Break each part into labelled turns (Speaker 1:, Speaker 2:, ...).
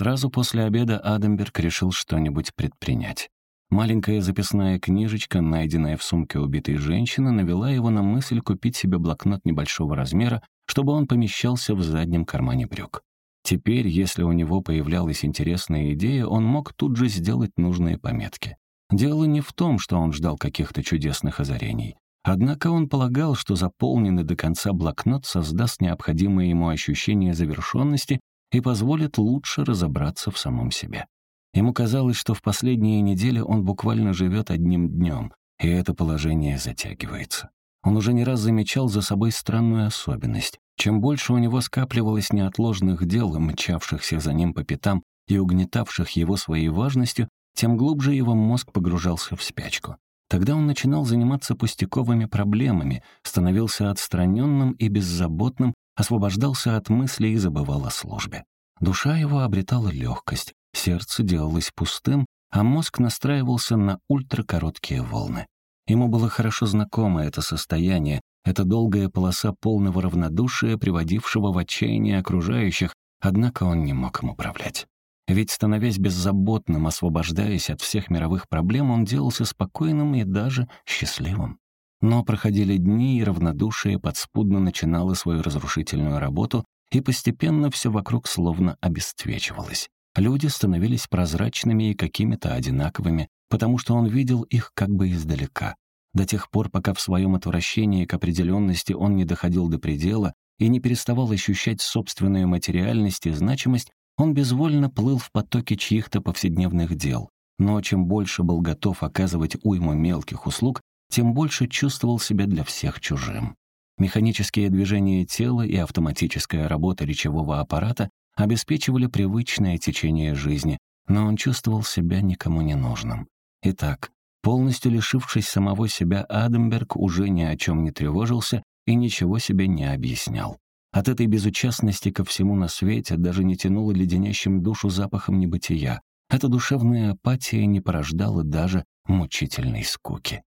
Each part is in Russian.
Speaker 1: Сразу после обеда Адамберг решил что-нибудь предпринять. Маленькая записная книжечка, найденная в сумке убитой женщины, навела его на мысль купить себе блокнот небольшого размера, чтобы он помещался в заднем кармане брюк. Теперь, если у него появлялась интересная идея, он мог тут же сделать нужные пометки. Дело не в том, что он ждал каких-то чудесных озарений. Однако он полагал, что заполненный до конца блокнот создаст необходимое ему ощущение завершенности и позволит лучше разобраться в самом себе. Ему казалось, что в последние недели он буквально живет одним днем, и это положение затягивается. Он уже не раз замечал за собой странную особенность. Чем больше у него скапливалось неотложных дел, мчавшихся за ним по пятам и угнетавших его своей важностью, тем глубже его мозг погружался в спячку. Тогда он начинал заниматься пустяковыми проблемами, становился отстраненным и беззаботным, освобождался от мыслей и забывал о службе. Душа его обретала легкость, сердце делалось пустым, а мозг настраивался на ультракороткие волны. Ему было хорошо знакомо это состояние, эта долгая полоса полного равнодушия, приводившего в отчаяние окружающих, однако он не мог им управлять. Ведь, становясь беззаботным, освобождаясь от всех мировых проблем, он делался спокойным и даже счастливым. Но проходили дни, и равнодушие подспудно начинало свою разрушительную работу, и постепенно все вокруг словно обесцвечивалось. Люди становились прозрачными и какими-то одинаковыми, потому что он видел их как бы издалека. До тех пор, пока в своем отвращении к определенности он не доходил до предела и не переставал ощущать собственную материальность и значимость, он безвольно плыл в потоке чьих-то повседневных дел. Но чем больше был готов оказывать уйму мелких услуг, тем больше чувствовал себя для всех чужим. Механические движения тела и автоматическая работа речевого аппарата обеспечивали привычное течение жизни, но он чувствовал себя никому не нужным. Итак, полностью лишившись самого себя, Адамберг уже ни о чем не тревожился и ничего себе не объяснял. От этой безучастности ко всему на свете даже не тянуло леденящим душу запахом небытия. Эта душевная апатия не порождала даже мучительной скуки.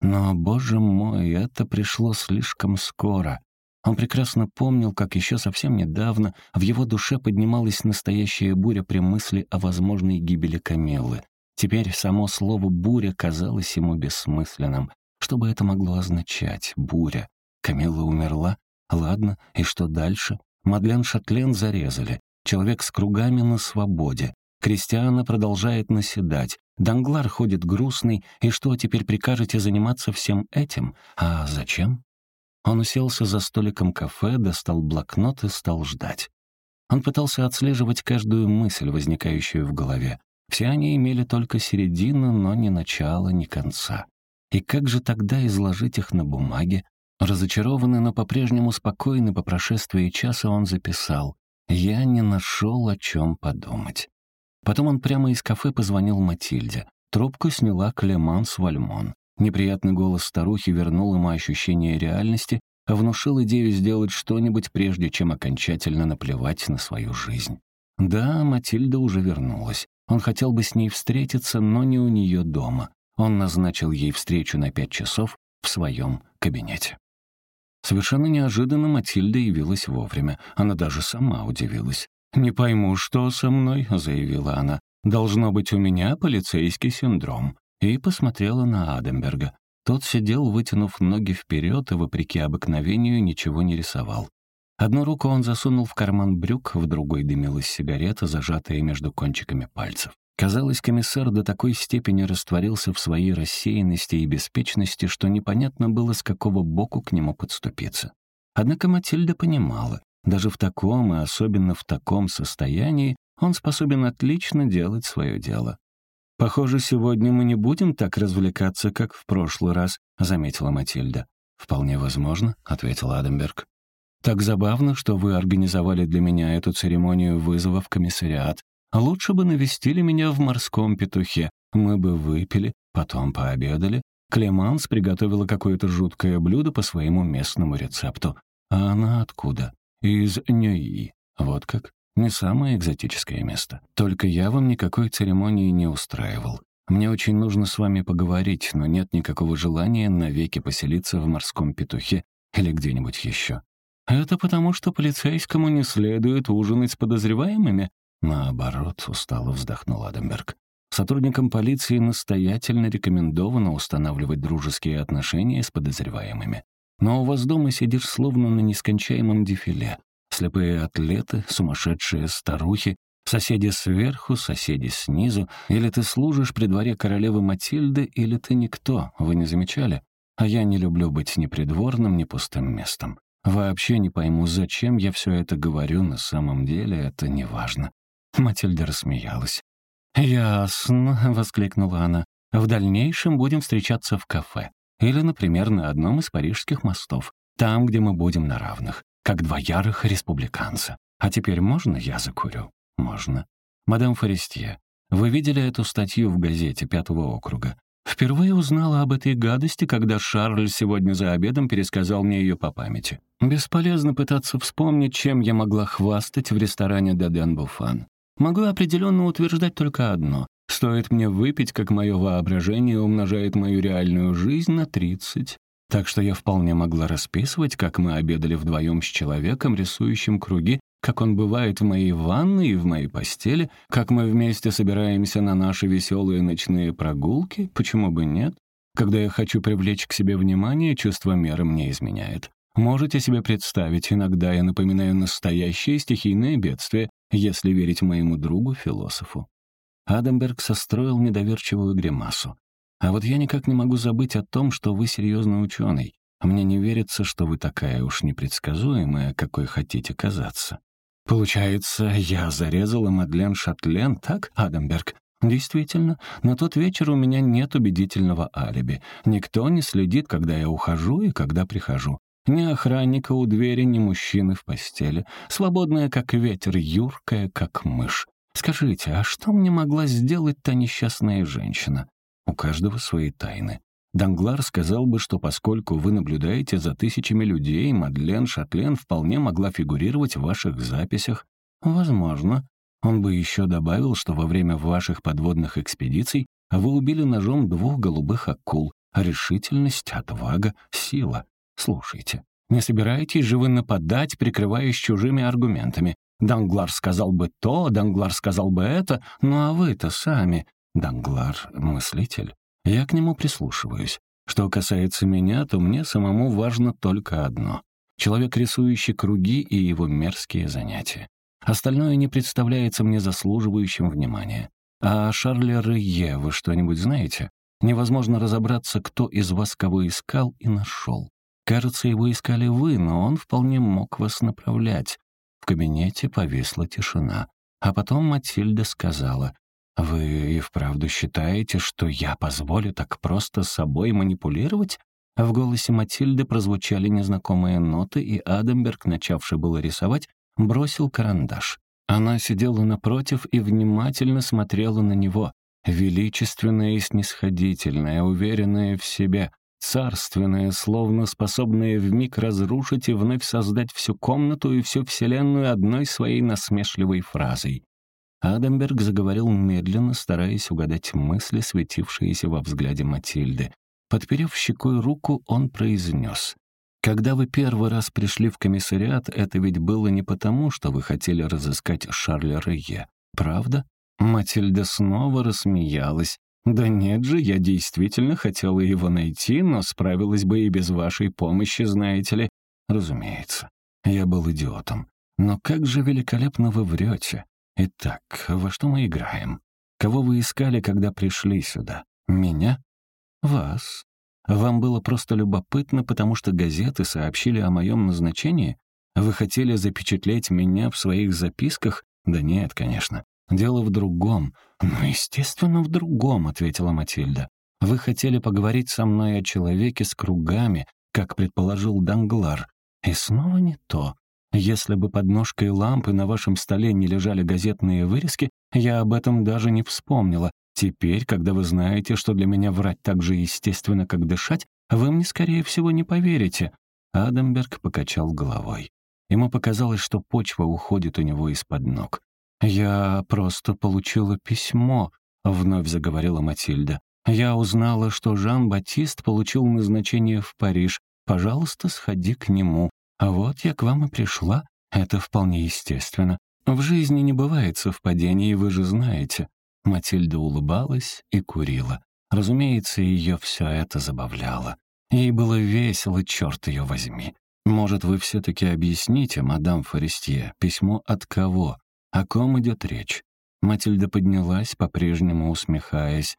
Speaker 1: Но, боже мой, это пришло слишком скоро. Он прекрасно помнил, как еще совсем недавно в его душе поднималась настоящая буря при мысли о возможной гибели Камиллы. Теперь само слово «буря» казалось ему бессмысленным. Что бы это могло означать? Буря. Камилла умерла? Ладно, и что дальше? Мадлен Шатлен зарезали. Человек с кругами на свободе. Кристиана продолжает наседать. Данглар ходит грустный, и что, теперь прикажете заниматься всем этим? А зачем? Он уселся за столиком кафе, достал блокнот и стал ждать. Он пытался отслеживать каждую мысль, возникающую в голове. Все они имели только середину, но ни начала, ни конца. И как же тогда изложить их на бумаге? Разочарованный, но по-прежнему спокойный по прошествии часа он записал «Я не нашел, о чем подумать». Потом он прямо из кафе позвонил Матильде. Трубку сняла Клеманс Вальмон. Неприятный голос старухи вернул ему ощущение реальности, а внушил идею сделать что-нибудь, прежде чем окончательно наплевать на свою жизнь. Да, Матильда уже вернулась. Он хотел бы с ней встретиться, но не у нее дома. Он назначил ей встречу на пять часов в своем кабинете. Совершенно неожиданно Матильда явилась вовремя. Она даже сама удивилась. «Не пойму, что со мной», — заявила она. «Должно быть, у меня полицейский синдром». И посмотрела на Аденберга. Тот сидел, вытянув ноги вперед и, вопреки обыкновению, ничего не рисовал. Одну руку он засунул в карман брюк, в другой дымилась сигарета, зажатая между кончиками пальцев. Казалось, комиссар до такой степени растворился в своей рассеянности и беспечности, что непонятно было, с какого боку к нему подступиться. Однако Матильда понимала, даже в таком и особенно в таком состоянии он способен отлично делать свое дело. «Похоже, сегодня мы не будем так развлекаться, как в прошлый раз», — заметила Матильда. «Вполне возможно», — ответил Адамберг. «Так забавно, что вы организовали для меня эту церемонию вызова в комиссариат. Лучше бы навестили меня в морском петухе. Мы бы выпили, потом пообедали. Клеманс приготовила какое-то жуткое блюдо по своему местному рецепту. А она откуда? Из Ньюи. Вот как? Не самое экзотическое место. Только я вам никакой церемонии не устраивал. Мне очень нужно с вами поговорить, но нет никакого желания навеки поселиться в морском петухе или где-нибудь еще. Это потому, что полицейскому не следует ужинать с подозреваемыми? Наоборот, устало вздохнул Адамберг. Сотрудникам полиции настоятельно рекомендовано устанавливать дружеские отношения с подозреваемыми. Но у вас дома сидишь словно на нескончаемом дефиле. Слепые атлеты, сумасшедшие старухи, соседи сверху, соседи снизу. Или ты служишь при дворе королевы Матильды, или ты никто, вы не замечали? А я не люблю быть ни придворным, ни пустым местом. Вообще не пойму, зачем я все это говорю, на самом деле это не важно. Матильда рассмеялась. «Ясно», — воскликнула она. «В дальнейшем будем встречаться в кафе. Или, например, на одном из парижских мостов. Там, где мы будем на равных, как два ярых республиканца. А теперь можно я закурю?» «Можно». «Мадам Форестье, вы видели эту статью в газете Пятого округа? Впервые узнала об этой гадости, когда Шарль сегодня за обедом пересказал мне ее по памяти. Бесполезно пытаться вспомнить, чем я могла хвастать в ресторане «Даден Буфан». Могу определенно утверждать только одно. Стоит мне выпить, как мое воображение умножает мою реальную жизнь на 30. Так что я вполне могла расписывать, как мы обедали вдвоем с человеком, рисующим круги, как он бывает в моей ванной и в моей постели, как мы вместе собираемся на наши веселые ночные прогулки, почему бы нет? Когда я хочу привлечь к себе внимание, чувство меры мне изменяет. Можете себе представить, иногда я напоминаю настоящее стихийное бедствие, если верить моему другу-философу. Адамберг состроил недоверчивую гримасу. «А вот я никак не могу забыть о том, что вы серьезный ученый. Мне не верится, что вы такая уж непредсказуемая, какой хотите казаться». «Получается, я зарезала Мадлен Шатлен, так, Адамберг?» «Действительно, на тот вечер у меня нет убедительного алиби. Никто не следит, когда я ухожу и когда прихожу. Ни охранника у двери, ни мужчины в постели. Свободная, как ветер, юркая, как мышь. Скажите, а что мне могла сделать та несчастная женщина? У каждого свои тайны. Данглар сказал бы, что поскольку вы наблюдаете за тысячами людей, Мадлен Шатлен вполне могла фигурировать в ваших записях. Возможно. Он бы еще добавил, что во время ваших подводных экспедиций вы убили ножом двух голубых акул. Решительность, отвага, сила. Слушайте, не собираетесь же вы нападать, прикрываясь чужими аргументами? Данглар сказал бы то, Данглар сказал бы это, ну а вы-то сами. Данглар — мыслитель. Я к нему прислушиваюсь. Что касается меня, то мне самому важно только одно — человек, рисующий круги и его мерзкие занятия. Остальное не представляется мне заслуживающим внимания. А о Шарле Рее вы что-нибудь знаете? Невозможно разобраться, кто из вас кого искал и нашел. Кажется, его искали вы, но он вполне мог вас направлять. В кабинете повисла тишина. А потом Матильда сказала, «Вы и вправду считаете, что я позволю так просто собой манипулировать?» В голосе Матильды прозвучали незнакомые ноты, и Адамберг, начавший было рисовать, бросил карандаш. Она сидела напротив и внимательно смотрела на него, величественная и снисходительная, уверенная в себе, царственное, словно способное вмиг разрушить и вновь создать всю комнату и всю Вселенную одной своей насмешливой фразой. Адамберг заговорил медленно, стараясь угадать мысли, светившиеся во взгляде Матильды. Подперев щекой руку, он произнес. «Когда вы первый раз пришли в комиссариат, это ведь было не потому, что вы хотели разыскать Шарля Рeye, правда?» Матильда снова рассмеялась, «Да нет же, я действительно хотела его найти, но справилась бы и без вашей помощи, знаете ли». «Разумеется, я был идиотом. Но как же великолепно вы врете. Итак, во что мы играем? Кого вы искали, когда пришли сюда? Меня? Вас. Вам было просто любопытно, потому что газеты сообщили о моем назначении? Вы хотели запечатлеть меня в своих записках? Да нет, конечно. «Дело в другом». «Ну, естественно, в другом», — ответила Матильда. «Вы хотели поговорить со мной о человеке с кругами, как предположил Данглар. И снова не то. Если бы под ножкой лампы на вашем столе не лежали газетные вырезки, я об этом даже не вспомнила. Теперь, когда вы знаете, что для меня врать так же естественно, как дышать, вы мне, скорее всего, не поверите». Адамберг покачал головой. Ему показалось, что почва уходит у него из-под ног. «Я просто получила письмо», — вновь заговорила Матильда. «Я узнала, что Жан-Батист получил назначение в Париж. Пожалуйста, сходи к нему. А вот я к вам и пришла. Это вполне естественно. В жизни не бывает совпадений, вы же знаете». Матильда улыбалась и курила. Разумеется, ее все это забавляло. Ей было весело, черт ее возьми. «Может, вы все-таки объясните, мадам Форестье, письмо от кого? О ком идет речь?» Матильда поднялась, по-прежнему усмехаясь.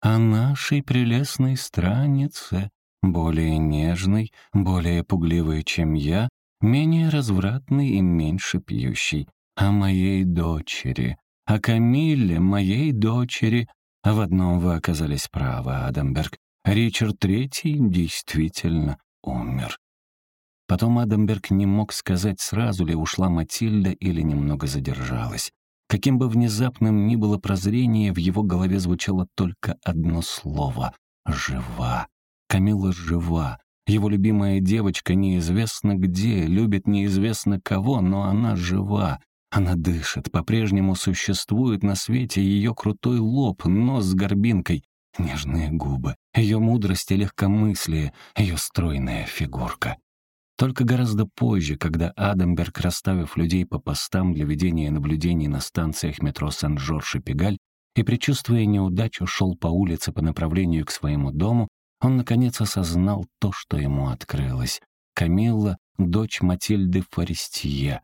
Speaker 1: «О нашей прелестной странице, более нежной, более пугливой, чем я, менее развратной и меньше пьющей. О моей дочери, о Камилле, моей дочери. В одном вы оказались правы, Адамберг. Ричард Третий действительно умер. Потом Адамберг не мог сказать, сразу ли ушла Матильда или немного задержалась. Каким бы внезапным ни было прозрение, в его голове звучало только одно слово — «жива». Камила жива. Его любимая девочка неизвестно где, любит неизвестно кого, но она жива. Она дышит, по-прежнему существует на свете ее крутой лоб, нос с горбинкой, нежные губы, ее мудрость и легкомыслие, ее стройная фигурка. Только гораздо позже, когда Адамберг, расставив людей по постам для ведения наблюдений на станциях метро Сен-Жорж и Пегаль, и, предчувствуя неудачу, шел по улице по направлению к своему дому, он, наконец, осознал то, что ему открылось. Камилла — дочь Матильды Форестье.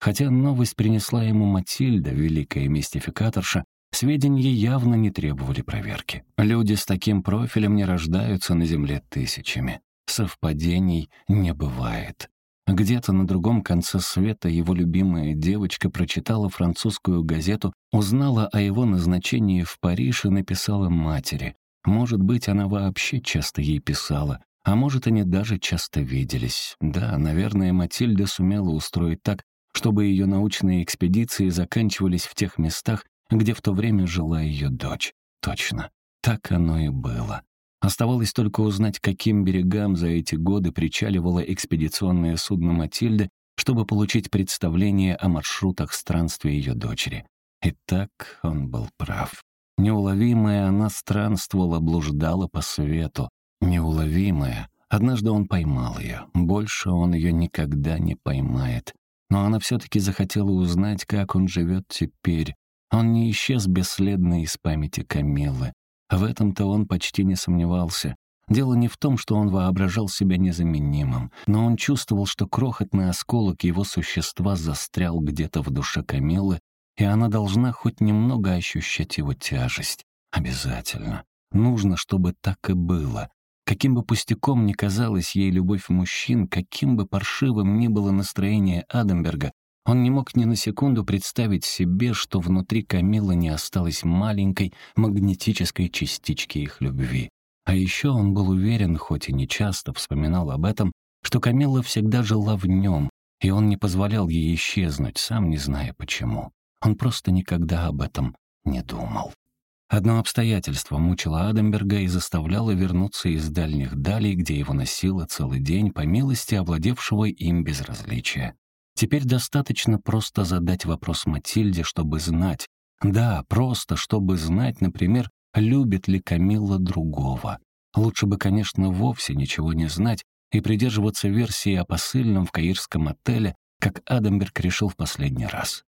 Speaker 1: Хотя новость принесла ему Матильда, великая мистификаторша, сведения явно не требовали проверки. Люди с таким профилем не рождаются на Земле тысячами. Совпадений не бывает. Где-то на другом конце света его любимая девочка прочитала французскую газету, узнала о его назначении в Париж и написала матери. Может быть, она вообще часто ей писала, а может, они даже часто виделись. Да, наверное, Матильда сумела устроить так, чтобы ее научные экспедиции заканчивались в тех местах, где в то время жила ее дочь. Точно, так оно и было. Оставалось только узнать, каким берегам за эти годы причаливало экспедиционное судно Матильды, чтобы получить представление о маршрутах странствия ее дочери. И так он был прав. Неуловимая она странствовала, блуждала по свету. Неуловимая. Однажды он поймал ее. Больше он ее никогда не поймает. Но она все-таки захотела узнать, как он живет теперь. Он не исчез бесследно из памяти Камиллы. В этом-то он почти не сомневался. Дело не в том, что он воображал себя незаменимым, но он чувствовал, что крохотный осколок его существа застрял где-то в душе Камиллы и она должна хоть немного ощущать его тяжесть. Обязательно. Нужно, чтобы так и было. Каким бы пустяком ни казалась ей любовь мужчин, каким бы паршивым ни было настроение Адамберга, он не мог ни на секунду представить себе, что внутри Камилы не осталось маленькой магнетической частички их любви. А еще он был уверен, хоть и не часто вспоминал об этом, что Камилла всегда жила в нем, и он не позволял ей исчезнуть, сам не зная почему. Он просто никогда об этом не думал. Одно обстоятельство мучило Адамберга и заставляло вернуться из дальних далей, где его носило целый день по милости овладевшего им безразличия. Теперь достаточно просто задать вопрос Матильде, чтобы знать. Да, просто, чтобы знать, например, любит ли Камилла другого. Лучше бы, конечно, вовсе ничего не знать и придерживаться версии о посыльном в каирском отеле, как Адамберг решил в последний раз.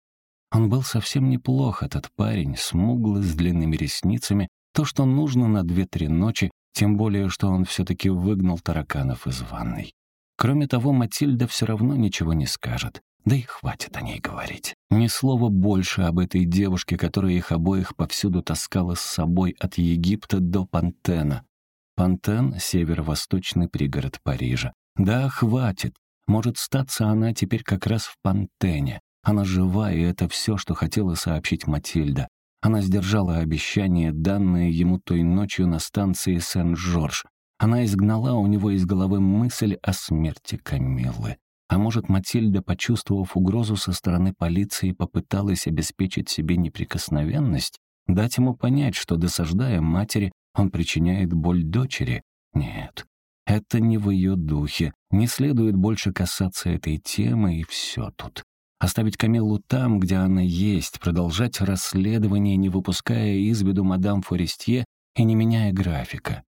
Speaker 1: Он был совсем неплох, этот парень, смуглый, с длинными ресницами, то, что нужно на две-три ночи, тем более, что он все-таки выгнал тараканов из ванной. Кроме того, Матильда все равно ничего не скажет. Да и хватит о ней говорить. Ни слова больше об этой девушке, которая их обоих повсюду таскала с собой от Египта до Пантена. Пантен — северо-восточный пригород Парижа. Да, хватит. Может, статься она теперь как раз в Пантене. Она жива, и это все, что хотела сообщить Матильда. Она сдержала обещание, данное ему той ночью на станции Сен-Жорж. Она изгнала у него из головы мысль о смерти Камиллы. А может, Матильда, почувствовав угрозу со стороны полиции, попыталась обеспечить себе неприкосновенность, дать ему понять, что, досаждая матери, он причиняет боль дочери? Нет, это не в ее духе. Не следует больше касаться этой темы, и все тут. Оставить Камиллу там, где она есть, продолжать расследование, не выпуская из виду мадам Форестье и не меняя графика.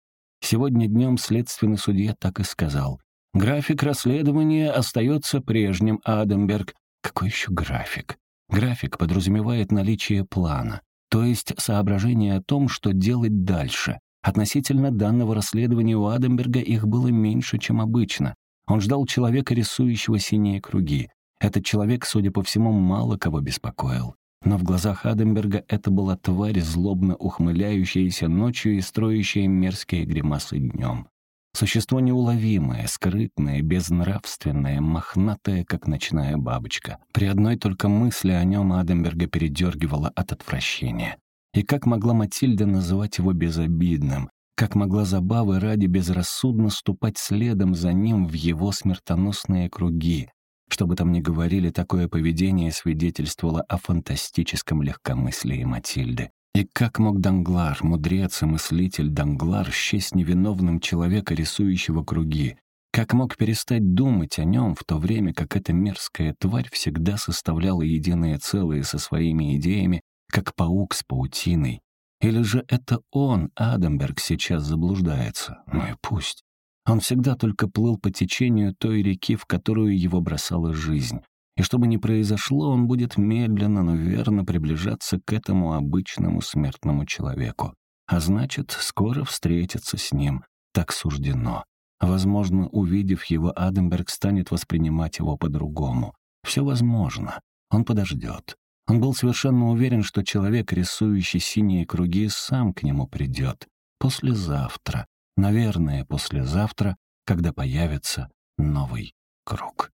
Speaker 1: Сегодня днем следственный судья так и сказал. «График расследования остается прежним, Адамберг». Какой еще график? График подразумевает наличие плана, то есть соображение о том, что делать дальше. Относительно данного расследования у Адамберга их было меньше, чем обычно. Он ждал человека, рисующего синие круги. Этот человек, судя по всему, мало кого беспокоил. Но в глазах Адамберга это была тварь, злобно ухмыляющаяся ночью и строящая мерзкие гримасы днем. Существо неуловимое, скрытное, безнравственное, мохнатое, как ночная бабочка. При одной только мысли о нем Адамберга передергивало от отвращения. И как могла Матильда называть его безобидным? Как могла забавы ради безрассудно ступать следом за ним в его смертоносные круги? Что бы там ни говорили, такое поведение свидетельствовало о фантастическом легкомыслии Матильды. И как мог Данглар, мудрец и мыслитель Данглар, счесть невиновным человека, рисующего круги? Как мог перестать думать о нем в то время, как эта мерзкая тварь всегда составляла единое целое со своими идеями, как паук с паутиной? Или же это он, Адамберг, сейчас заблуждается? Ну и пусть. Он всегда только плыл по течению той реки, в которую его бросала жизнь. И что бы ни произошло, он будет медленно, но верно приближаться к этому обычному смертному человеку. А значит, скоро встретиться с ним. Так суждено. Возможно, увидев его, Аденберг станет воспринимать его по-другому. Все возможно. Он подождет. Он был совершенно уверен, что человек, рисующий синие круги, сам к нему придет. Послезавтра. Наверное, послезавтра, когда появится новый круг.